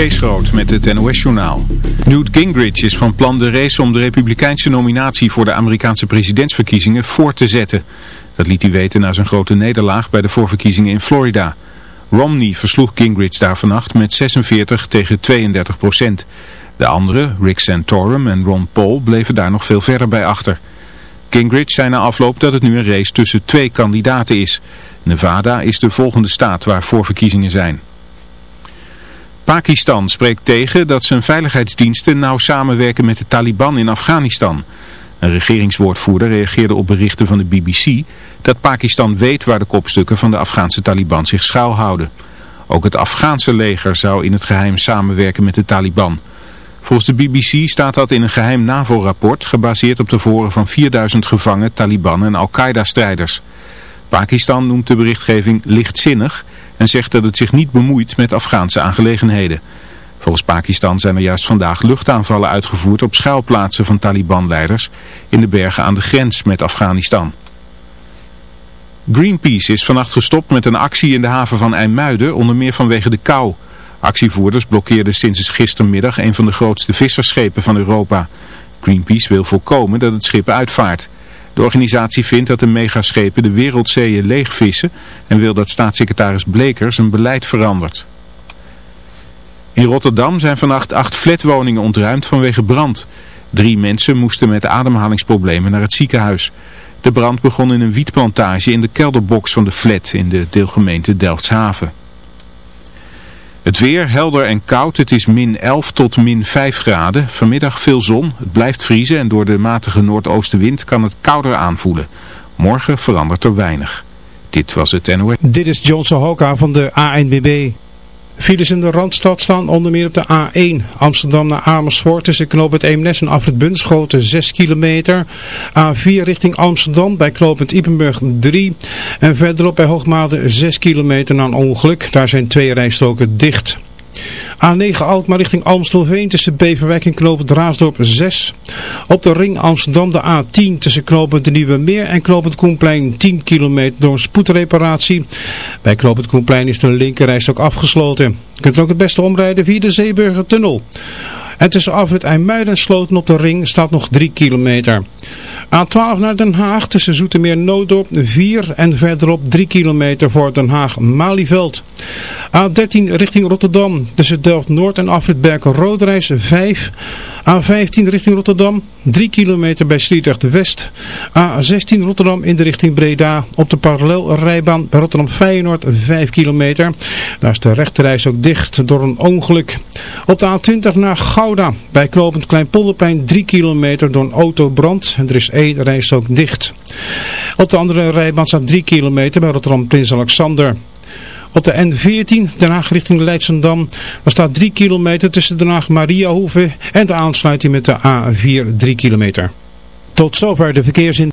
Kees Groot met het NOS-journaal. Newt Gingrich is van plan de race om de republikeinse nominatie voor de Amerikaanse presidentsverkiezingen voor te zetten. Dat liet hij weten na zijn grote nederlaag bij de voorverkiezingen in Florida. Romney versloeg Gingrich daar vannacht met 46 tegen 32 procent. De anderen, Rick Santorum en Ron Paul, bleven daar nog veel verder bij achter. Gingrich zei na afloop dat het nu een race tussen twee kandidaten is. Nevada is de volgende staat waar voorverkiezingen zijn. Pakistan spreekt tegen dat zijn veiligheidsdiensten nauw samenwerken met de Taliban in Afghanistan. Een regeringswoordvoerder reageerde op berichten van de BBC dat Pakistan weet waar de kopstukken van de Afghaanse Taliban zich schuilhouden. Ook het Afghaanse leger zou in het geheim samenwerken met de Taliban. Volgens de BBC staat dat in een geheim NAVO-rapport gebaseerd op de voren van 4000 gevangen Taliban en Al-Qaeda-strijders. Pakistan noemt de berichtgeving lichtzinnig en zegt dat het zich niet bemoeit met Afghaanse aangelegenheden. Volgens Pakistan zijn er juist vandaag luchtaanvallen uitgevoerd op schuilplaatsen van Taliban-leiders in de bergen aan de grens met Afghanistan. Greenpeace is vannacht gestopt met een actie in de haven van IJmuiden, onder meer vanwege de kou. Actievoerders blokkeerden sinds gistermiddag een van de grootste vissersschepen van Europa. Greenpeace wil voorkomen dat het schip uitvaart. De organisatie vindt dat de megaschepen de wereldzeeën leegvissen en wil dat staatssecretaris Bleker zijn beleid verandert. In Rotterdam zijn vannacht acht flatwoningen ontruimd vanwege brand. Drie mensen moesten met ademhalingsproblemen naar het ziekenhuis. De brand begon in een wietplantage in de kelderbox van de flat in de deelgemeente Delftshaven. Het weer helder en koud. Het is min 11 tot min 5 graden. Vanmiddag veel zon. Het blijft vriezen en door de matige noordoostenwind kan het kouder aanvoelen. Morgen verandert er weinig. Dit was het NOS. Dit is John Sohoka van de ANBB. Files in de Randstad staan onder meer op de A1 Amsterdam naar Amersfoort tussen knooppunt Eemnes en Afrit Bunschoten 6 kilometer. A4 richting Amsterdam bij knooppunt Ipenburg 3 en verderop bij Hoogmade 6 kilometer na een ongeluk. Daar zijn twee rijstoken dicht. A9 Alkmaar richting Amstelveen tussen Beverwijk en Knopen Draasdorp 6. Op de ring Amsterdam de A10 tussen Knopen de Nieuwe Meer en Knopen Koenplein 10 kilometer door spoedreparatie. Bij Knopen Koenplein is de linkerreis ook afgesloten. Je kunt er ook het beste omrijden via de Zeeburger Tunnel. En tussen Afrit IJmuiden en Sloten op de ring staat nog 3 kilometer. A12 naar Den Haag tussen Zoetermeer Nooddorp 4 en verderop 3 kilometer voor Den Haag-Malieveld. A13 richting Rotterdam tussen Delft-Noord en Afrit Berken-Roodreis 5. A15 richting Rotterdam 3 kilometer bij Sliedrecht-West. A16 Rotterdam in de richting Breda op de parallelrijbaan bij Rotterdam-Feyenoord 5 kilometer. Daar is de rechterreis ook dicht door een ongeluk. Op de A20 naar Gouda bij Klopend Kleinpolderplein 3 kilometer door een autobrand. En er is één reis ook dicht. Op de andere rijbaan staat 3 kilometer bij Rotterdam Prins Alexander. Op de N14 Den Haag richting Leidsendam. Daar staat 3 kilometer tussen Den Haag Mariahoeve en de aansluiting met de A4 3 kilometer. Tot zover de verkeersin.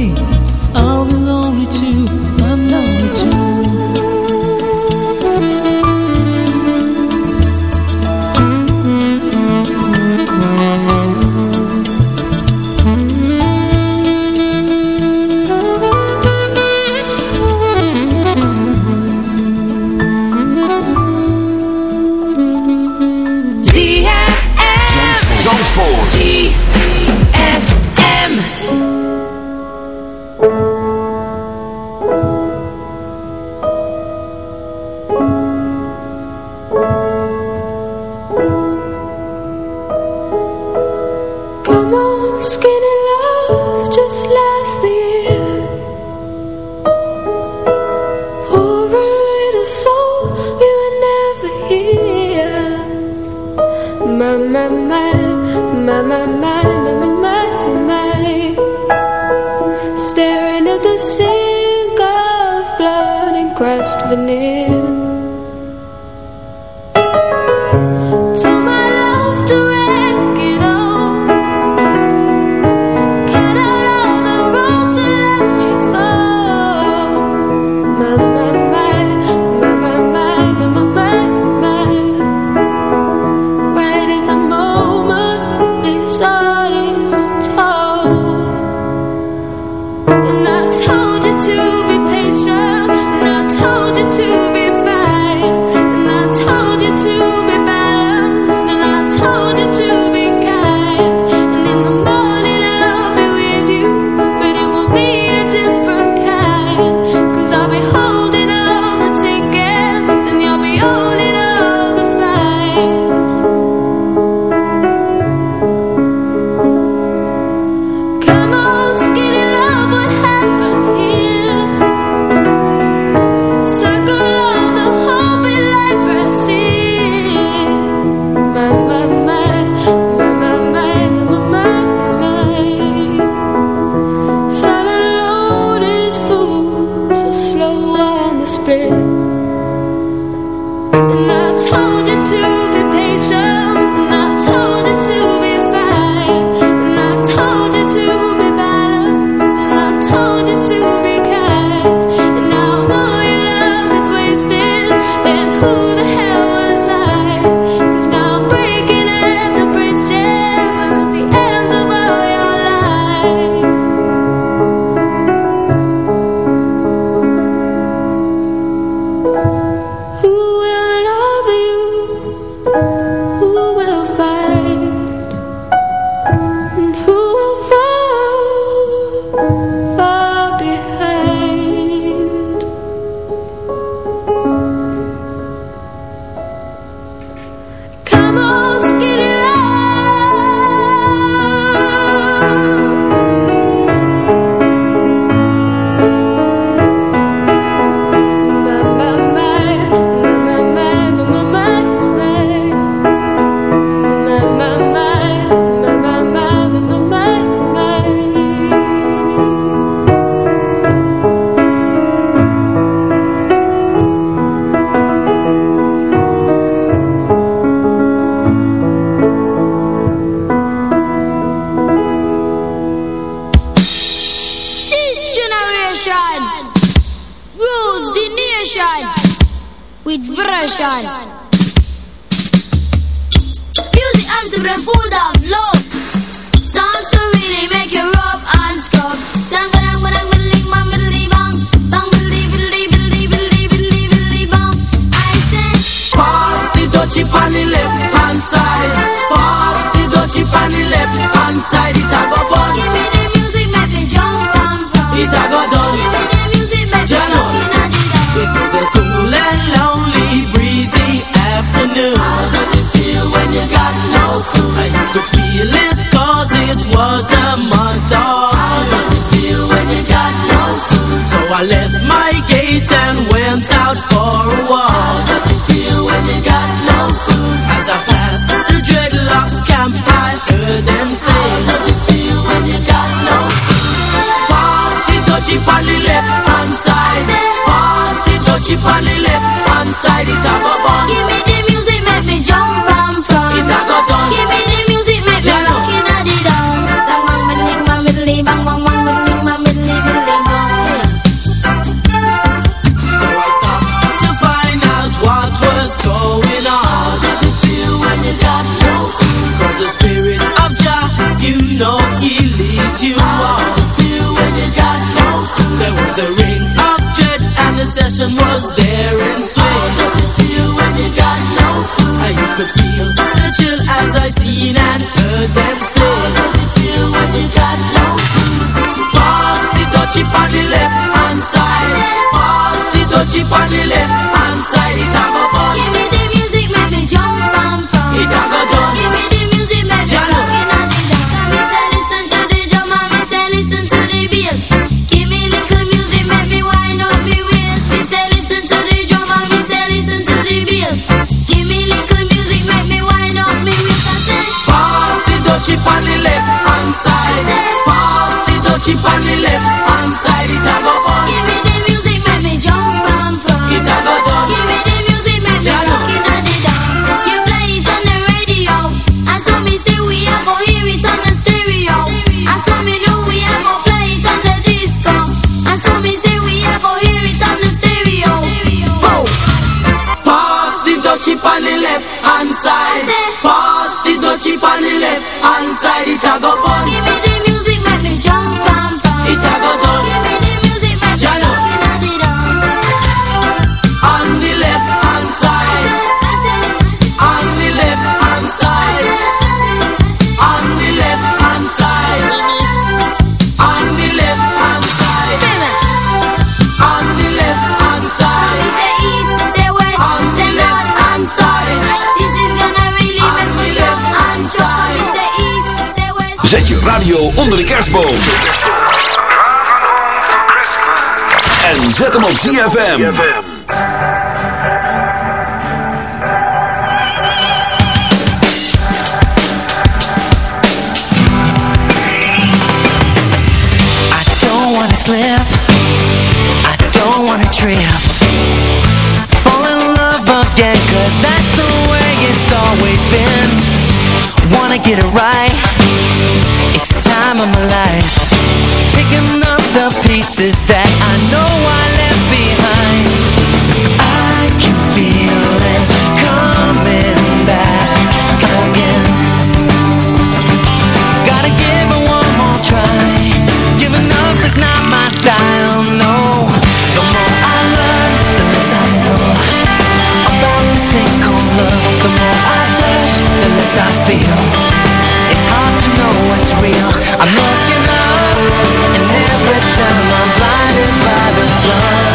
on the left hand side. Pass the touchy left. family Zet je radio onder de kerstboom. En zet hem op ZFM. I don't wanna slip. I don't wanna trip. Fall in love again, cause that's the way it's always been. Wanna get it right. It's the time of my life. Picking up the pieces that I know I left behind. I can feel it coming back again. Gotta give it one more try. Giving up is not my style, no. The more I learn, the less I know About this thing called love. The more I touch, the less I feel what's real. I'm looking up And every time I'm blinded by the sun.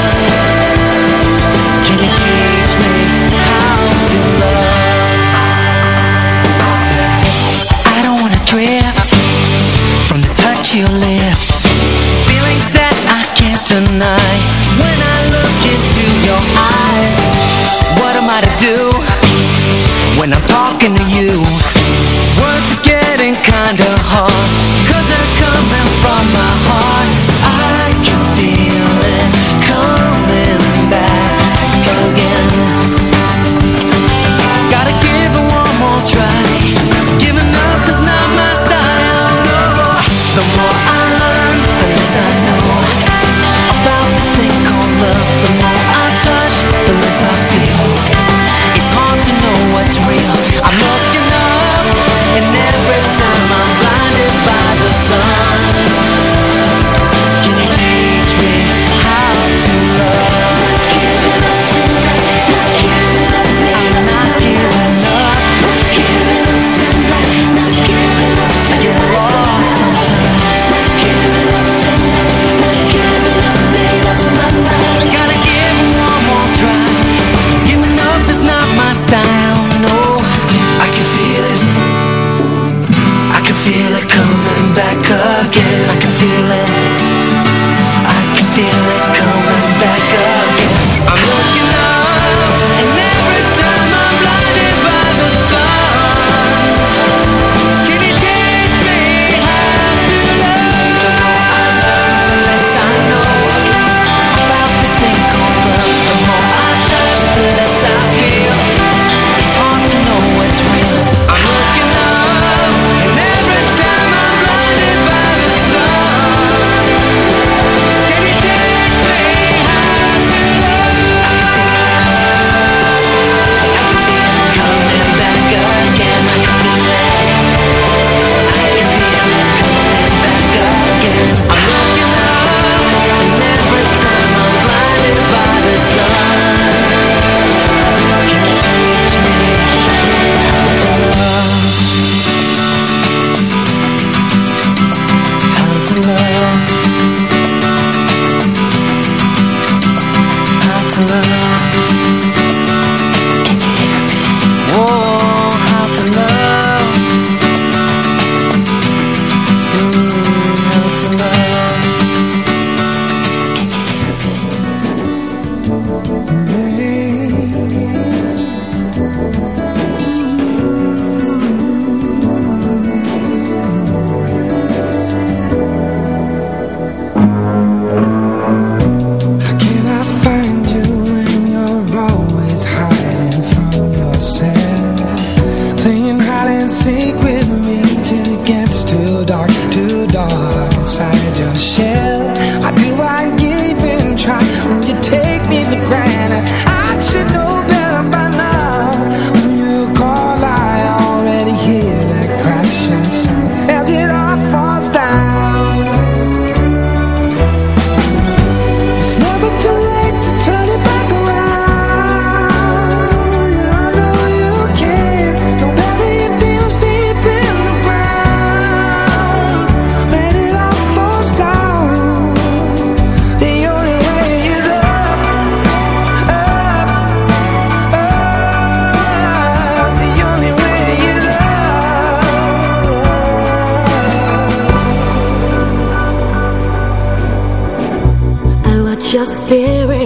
spirit.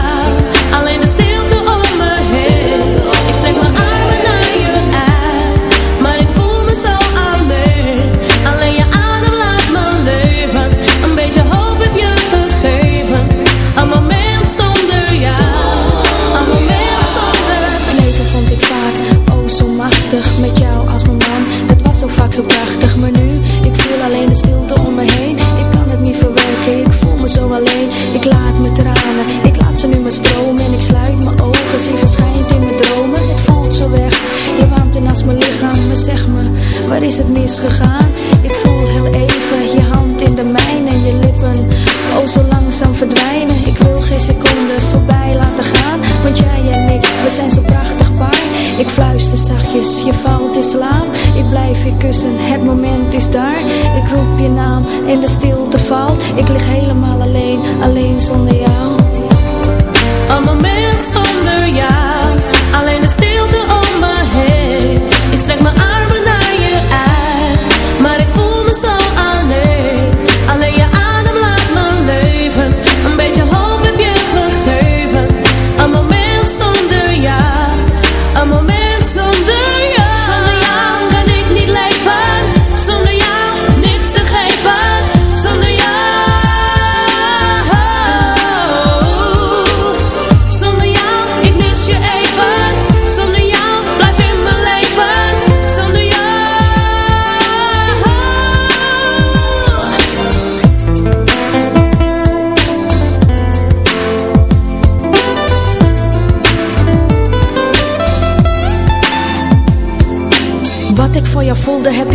Ik laat ze nu maar stromen En ik sluit mijn ogen, zie verschijnt in mijn dromen. Het voelt zo weg, je warmt in als mijn lichaam. Maar zeg me, waar is het misgegaan? Ik voel heel even je hand in de mijne En je lippen, oh zo langzaam verdwijnen. Ik wil geen seconde voorbij laten gaan Want jij en ik, we zijn zo prachtig paar. Ik fluister zachtjes, je valt in slaap. Ik blijf je kussen, het moment is daar. Ik roep je naam en de stilte valt. Ik lig helemaal alleen, zonder jou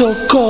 so cold.